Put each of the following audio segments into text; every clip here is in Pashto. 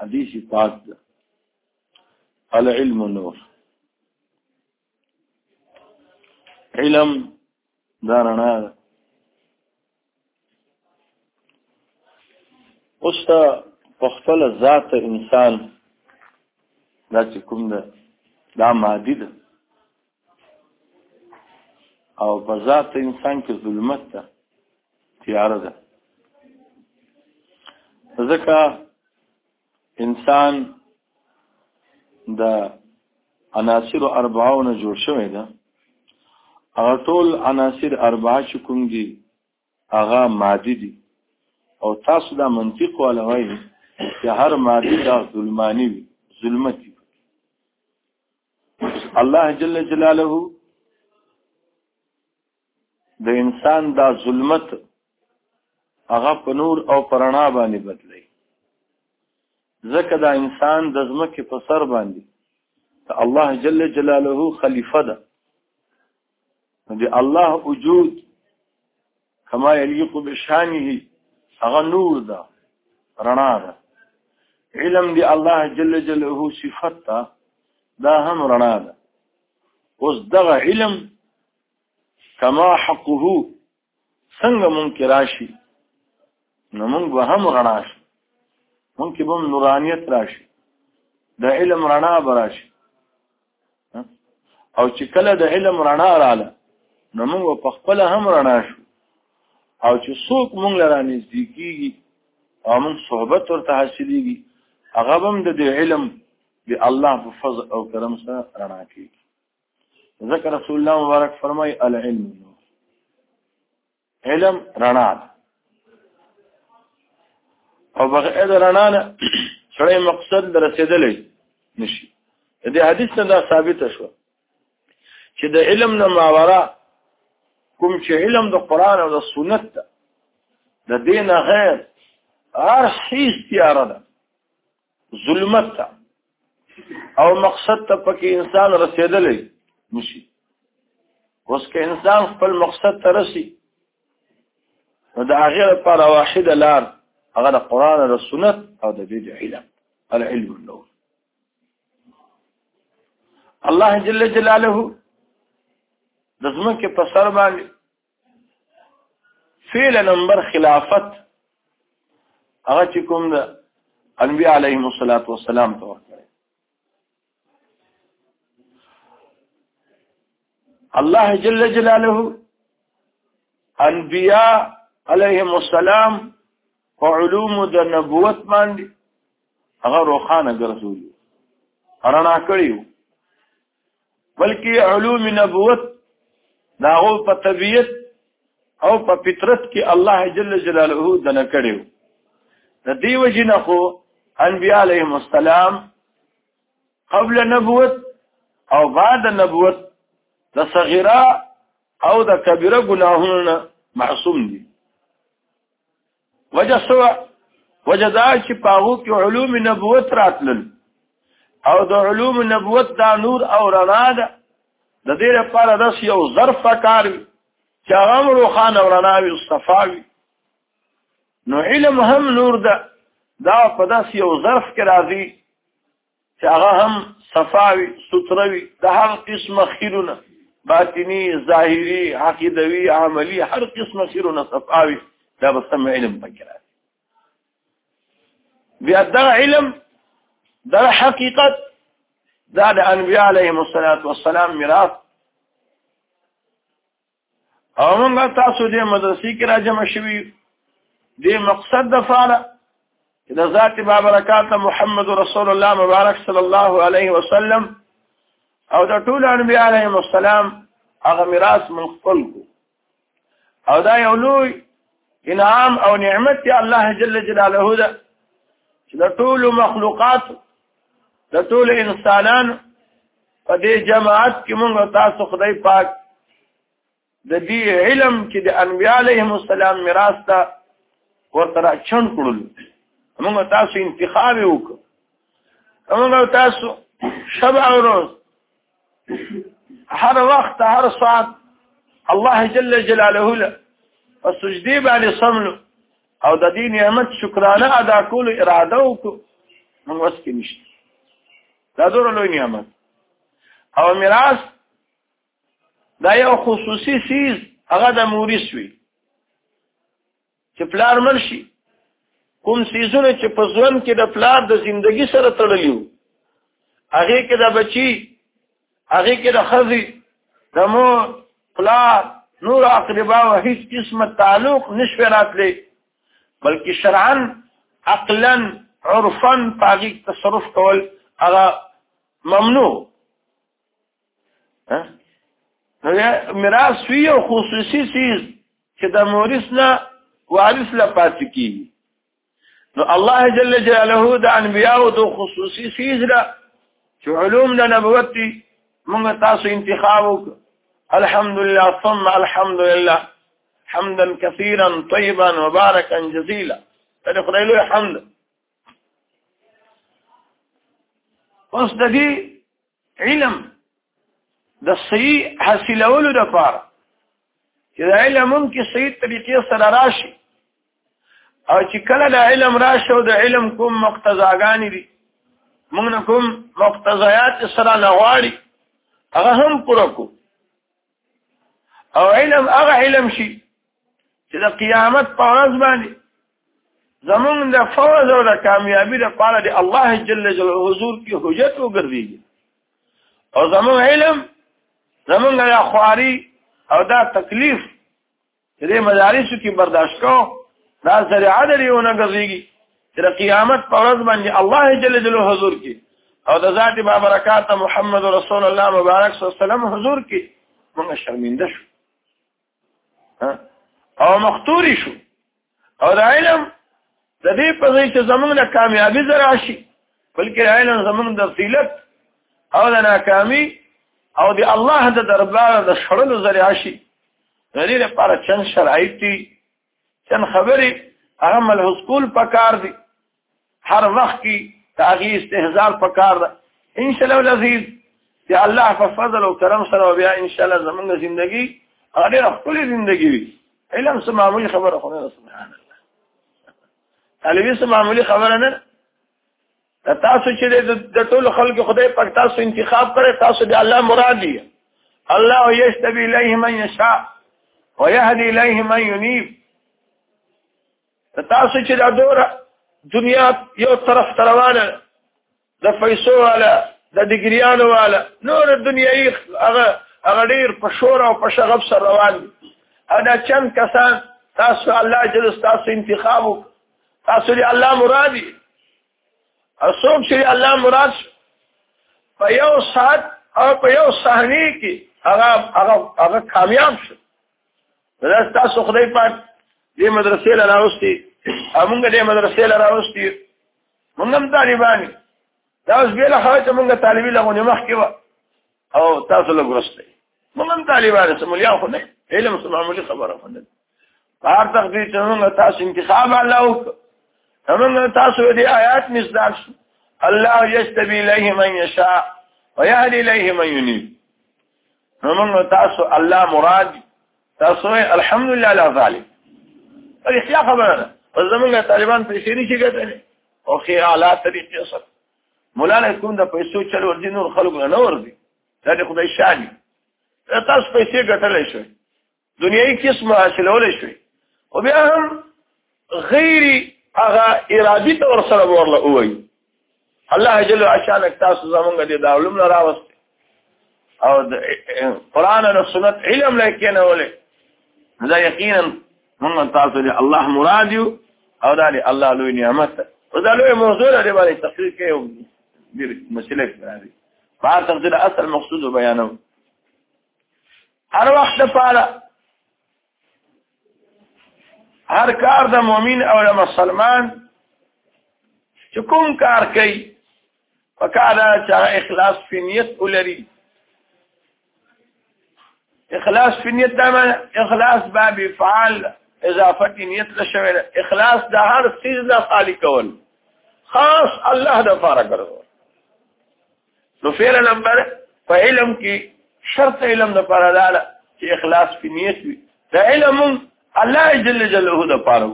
حدیث پاک ده العلم نور علم دا رڼا ده اوس ته په خپل ذات انسان دا چې کوم ده دا مادي ده او په ذات انسان کې ظلمت ده تیاره ده ځکه انسان د عناصر اربعو نه جوړ شوی ده هغه ټول عناصر اربعه چې کوم دي هغه مادي دي او تاسو دا منطق ولا وایي چې هر مادي دا ظلمانی وي ظلمت الله جل جلاله د انسان دا ظلمت هغه په نور او پرانا باندې بدلی ځکه دا انسان د ځمکې په سر باندې ته الله جل جلاله خلیفه ده د الله وجود کما یلیق بشانه هغه نور ده رڼا ده علم دی الله جل جلاله صفت ده دا هم رڼا ده اوس دغه علم کما حقه څنګه مونږ کې راشي نو مونږ به هم رڼا شي مونږ کې به نورانیت راشي د علم رڼا به راشي او چې کله د علم رڼا رااله نو موږ په خپل هم رڼا شو او چې څوک موږ لره نږدې کیږي او موږ صحبت ورته حاصلېږي هغه هم د دې علم به الله په فضل او کرم سره رڼا کیږي ذکر رسول الله مبارک فرمای العلم علم رڼا ده او بغیر د رڼا نه سړی مقصد در رسیدلی نشي د حدیث نه دا ثابت شو چې د علم نه ماورا کوم چې علم د قران او د سنت ده د دین غیر هر هیڅ تیار ده ظلمت ته او مقصد ته پکې انسان رسیدلی نشي اوس که انسان خپل مقصد ته رسی نو د هغه لپاره واحد لار هغه د قران او سنت او د دې علم العلم النور الله جل جلاله د زمکه په سر باندې فعل نمبر خلافت هغه چې کوم د انبیاء علیهم الصلاۃ والسلام ته ورکړي الله جل جلاله انبیاء علیهم السلام په علوم د نبوت باندې هغه روخانه ګرځولي رڼا کړیو بلکې علوم نبوت دا هو په طبيعت او په فطرت کې الله جل جلاله دنه کړیو د دیو جنہ خو انبیاء علیهم السلام قبل نبوت او بعد نبوت د صغیره او د کبیره ګناهونو معصوم دي وجه سو وجه دا چې پاغو کې علوم نبوت راتلل او د علوم نبوت دا نور او رڼا ده د دې لپاره داس یو ظرف کار چې هغه روخان او رڼا وي صفاوي نو علم هم نور ده دا په داس یو ظرف کې راځي چې هغه هم صفاوي ستروي د هر قسمه خیرونه باطنی ظاهری عقیدوي عملی هر قسمه خیرونه صفاوي دا به سم علم پکې راځي بیا دا علم دا حقیقت دا د انبیاء علیهم الصلاۃ والسلام میراث او موږ تاسو دې مدرسې کې راجمع شوي دې مقصد د فاره د ذات بابرکات محمد رسول الله مبارک صلی الله علیه وسلم او د ټول انبیاء علیهم السلام هغه میراث من خپل کو او دا یو لوی انعام او نعمت دی الله جل جلاله دا چې د ټول مخلوقات د ټول انسانانو په دې جماعت کې موږ تاسو خدای پاک د دې علم چې د انبیاء علیهم السلام میراث ته ورته راچن کړل موږ تاسو انتخاب وکړو موږ تاسو شب او روز هر وخت هر ساعت الله جل جلاله له سجدي باندې صملو او د دې نعمت شکرانه ادا کول اراده وکړو موږ وسکې نشته دا دور لوی نعمت او میراث دا یو خصوصي سیز هغه د مورث وي چې پلار مرشي کوم سیزونه چې په ځوان کې د پلار د زندگی سره تړلی وو هغه کې د بچي هغه کې د خزي د مور پلار نور اقربا او هیڅ قسم تعلق نشوي راتلی بلکې شرعا عقلا عرفا پاغي تصرف کول هغه ممنوع ها میراث وی او خصوصي سیز چې د مورث نه وارث لا پات کی نو الله جل جلاله د انبیاء او د خصوصي سیز را چې علوم د نبوت دي موږ تاسو انتخاب وک الحمدلله ثم الحمدلله حمدا كثيرا طيبا مباركا جزيلا دا خدای له حمد اوس د دې علم د صحیح حاصلولو لپاره چې د علم هم کې صحیح طریقې سره راشي او چې کله د علم راشي او د علم کوم مقتضاګانې دي موږ نه کوم مقتضیات سره نه غواړي هغه هم پوره کو او علم هغه علم شي چې د قیامت په ورځ باندې زمونږ د فوز او د کامیابی لپاره د الله جل جلاله حضور کې حجت وګرځي او زمونږ علم زمونږ د خواري او دا تکلیف چې دې مدارسو کې برداشت کو دا سره عدل یو نه غزيږي تر قیامت پر ورځ باندې الله جل جلاله حضور کې او د ذات با برکات محمد رسول الله مبارک صلی الله علیه وسلم حضور کې موږ شرمنده شو او مختوري شو او د علم د دې په ځای چې زمونږ د کامیابی زرا شي بلکې علم زمونږ د ذلت او د ناکامي او د الله د دربار د شړلو زرا شي د دې لپاره چند شرایط دي چند خبرې هغه ملحوظ کول پکار دي هر وخت کې تاغي استهزار پکار ده ان شاء الله العزيز چې الله په فضل او کرم سره بیا ان شاء الله زمونږ ژوندۍ هغه خپل ژوندۍ وي علم سم معمولی خبره خو نه سبحان الله علوي سم معمولی خبره نه دا تاسو چې د ټول خلکو خدای پاک تاسو انتخاب کړي تاسو د الله مراد دی الله یشتبی الیه من یشاء ويهدی الیه من ينيب تاسو چې دا دوره دنیا یو طرف روانه د پیسو والا د ډیګریانو والا نور دنیایي هغه هغه ډیر په شور او په شغب سره روان دي او دا چند کسان تاسو الله جل تاسو انتخاب تاسو لري الله مرادي اسوب چې الله مراد په یو سات او په یو صحنه کې هغه هغه هغه کامیاب شو دا تاسو خدای پاک دې مدرسې له راوستي موږ دې مدرسې له راوستي موږ هم طالبان دا اوس به له هغه چې موږ طالبي لغونه مخ کې او تاسو له ګرسته موږ طالبان سم مليان خو نه علم سم معمولي خبره خو نه هر تقدیر چې موږ تاسو انتخاب الله وکړو موږ تاسو دې آیات مصداق شو الله یستبی الیه من یشاء ويهدي الیه من ينيب موږ تاسو الله مراد تاسو الحمدلله علی ذلک اړتیا خبره ده او زمونږ طالبان پیسې نه شي ګټلې او خیالات طریقې سره مولانا کوم د پیسو چل ورځي نور خلکو نه ورځي دا د خدای شان دی تاسو پیسې ګټلې شوې دنیوي قسم حاصلولې شوې او بیا هم غیر هغه ارادي تور سره ورله وای الله جل وعلا تاسو زمونږ دې دا علم نه راوست او قران او سنت علم نه کینه ولې دا یقینا موږ تاسو دې الله مراد یو او دا دې الله لوی نعمت او دا لوی موضوع لري باندې تقریر کوي دې مسلک راځي بار تقدیر اصل مقصود بیانو هر وخت لپاره هر کار د مؤمن او د مسلمان چې کوم کار کوي پکاره چې اخلاص په نیت ولري اخلاص په نیت دا معنی اخلاص باب فعال اضافه نیت له شوی اخلاص د هر چیز نه خالی کول خاص الله د فاره کړو نو فعل نمبر په علم کې شرط علم د فاره لاله چې اخلاص په نیت وي د علم الله جل جلاله د فاره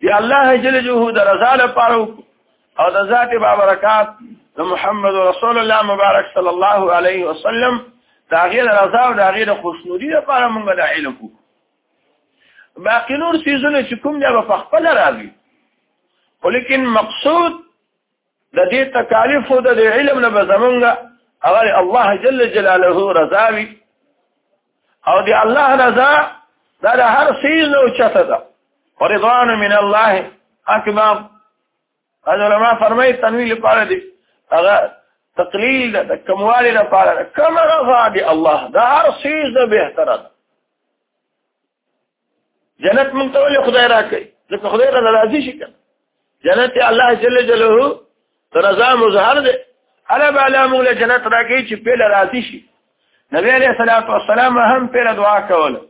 دی الله جل جلاله د رضا لپاره او د ذات برکات د محمد رسول الله مبارک صلی الله علیه وسلم دا غیر رضا او دا غیر خوشنودی لپاره موږ د علم کو باقی نور سیزونه چې کوم دی په خپل راځي ولیکن مقصود د دې تکالیف او د علم نه به زمونږ هغه الله جل جلاله رضا وي او د الله رضا دا د هر سیز نه اوچته ده ورضوان من الله اکبر هذا علماء فرمایي تنویل لپاره دي هغه تقلیل ده د کموالي لپاره ده کم رضا دی الله دا هر سیز نه بهتره ده جنت مونږ ته ولې خدای راکړي ځکه خدای را راضي شي کنه جنت الله جل جلاله رضا مظهر دی الا بالا مونږ له جنت راکړي چې په راضي شي نبی عليه الصلاه والسلام هم په دعا کوله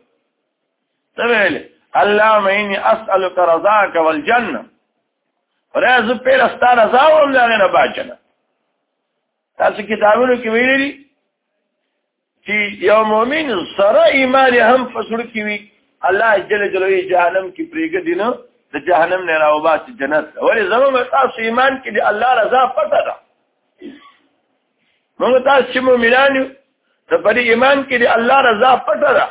ته ویل اللهم اني اسالك رضاك والجنه راز په رستا رضا او نه نه باجنه تاسو کتابونو کې ویلي چې یو مؤمن سره ایمان هم فسړ کی وي الله جل جلاله جهنم کې پریګ دینه د جهنم نه راوباسي جنت ولې زموږ تاسو ایمان کې دی الله رضا پته ده موږ تاسو چې مؤمنان یو د پرې ایمان کې دی الله رضا پته ده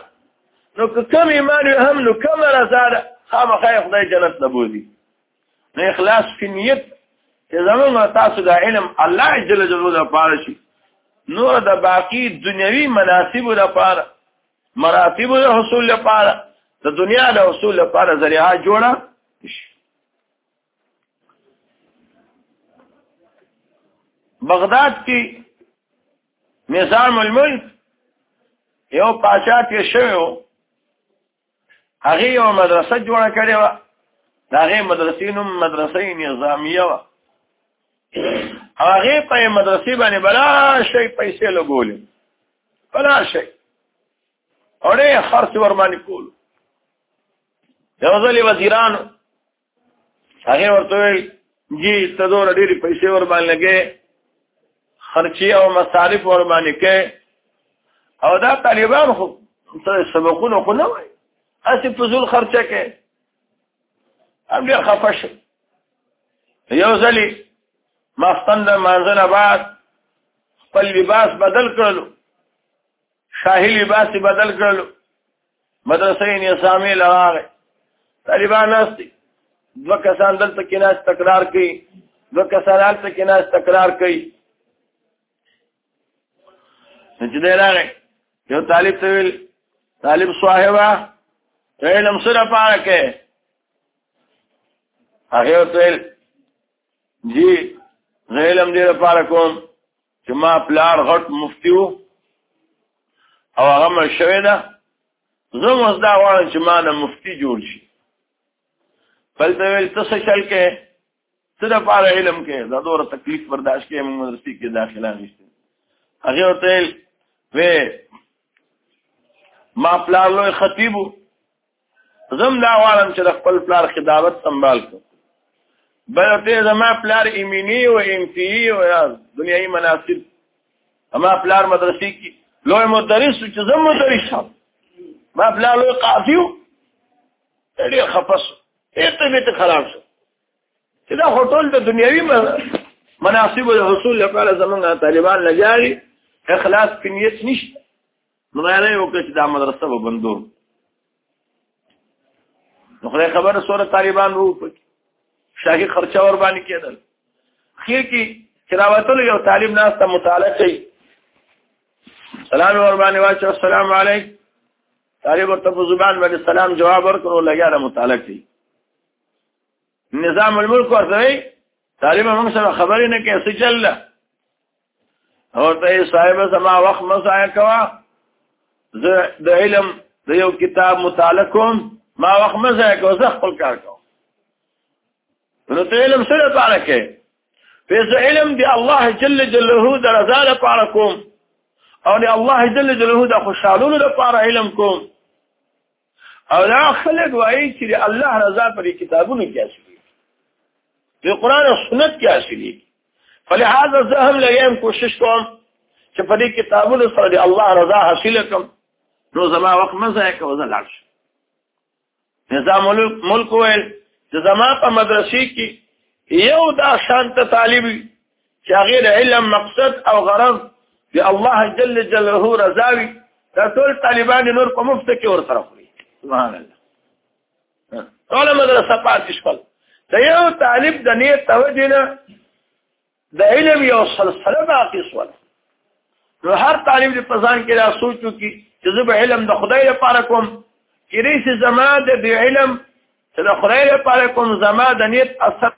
نو کوم ایمان هم نو کوم رضا ده خامخا خدای جنت لبوزي نه اخلاص په نیت چې زموږ تاسو د علم الله جل جلاله د پاره شي نور د باقی دنیوي مناسب لپاره مراتب د حصول لپاره د دنیا د حصول لپاره ذریعہ جوړه شي بغداد کې نظام الملک یو پاشا کې شوی هغه یو مدرسه جوړه کړې و دا هغه مدرسې نوم مدرسې نظامیه و هغه په مدرسې باندې بلا شي پیسې لګولې بلا شي اورې خرڅ ور باندې کول یو ځلې وزیرانو هغه ورته وی جی ته دور ډېری پیسې ور باندې لګې خرچي او مصارف ور باندې کې او دا طالبان خو سبقونه خو نه وای اسی فضول خرچه کې هم ډېر خفه شو یو ځلې ماختن د مانځنه بعد خپل لباس بدل کړلو شاهي لباس بدل کړلو مدرسې نظامي لاره طالبان ناشتي دوه کسان دلته کې ناش تکرار کوي دوه کسان دلته کې ناش تکرار کوي چې دی راغی یو طالب ته ویل طالب صاحبه ته علم سره پاره کې هغه ته ویل جی زه علم دې لپاره کوم چې ما پلار غټ مفتي وو او هغه مړ شوی ده زه اوس دا غواړم چې ما نه مفتي جوړ شي بل ته ویل ته څه چل کې څه د پاره علم کې دا دوره تکلیف برداشت کې موږ مدرسې کې داخله نشته هغه ورته وی ما پلار لوی خطیب زم دا غواړم چې د خپل پلار خدمت سنبال کړم بل ته زما پلار ایمینی او امتیی او دنیایي مناسب اما پلار مدرسې کې لوی مدرس چې زم مدرس شم ما پلار لوی قاضي و ډېر خپس هیڅ طبیعت خراب شو چې دا هوټل د دنیوي مناسب او حصول لپاره زمونږ طالبان لګیاري اخلاص کې نیت نشته نو دا نه یو چې دا مدرسه به بندو نو خدای خبر سره طالبان وو په شاهي خرچه ور باندې کېدل خیر کې چراوتل یو طالب ناس ته مطالعه کوي سلام ور باندې واچو السلام علیک طالب ورته په زبان باندې سلام جواب ورکړو لګیا د مطالعه کوي نظام الملک ورته طالب موږ سره خبرې نه کوي سجله او ته صاحب زما وخت مزای کوا زه د علم د یو کتاب مطالعه کوم ما وخت مزای کوا زه خپل کار کوم نو ته علم سره پاره کې پس علم دی الله جل جلاله درزا لپاره کوم او دی الله جل جلاله د خوشحالولو لپاره علم کوم او دا خلک وایي چې الله رضا پر کتابونو کې اصلي دی قران او سنت کې اصلي دی فلهذا زه هم لګم کوشش کوم چې په دې کتابونو سره د الله رضا حاصل کړم نو زما وخت مزه کوم زه لاړ شم نظام ملک ویل چې زما په مدرسې کې یو دا شانت طالب چې هغه د علم مقصد او غرض د الله جل جلاله رضا وي دا ټول طالبان نور په مفت کې ور سره خوري سبحان الله ټول مدرسه پاتې شول دا یو طالب د نیت توجه نه د علم یو سلسله باقی شول نو هر طالب د پزان کې دا سوچو کې چې زه به علم د خدای لپاره کوم چې ریسه زما د علم چې د خدای لپاره کوم زما د نیت اثر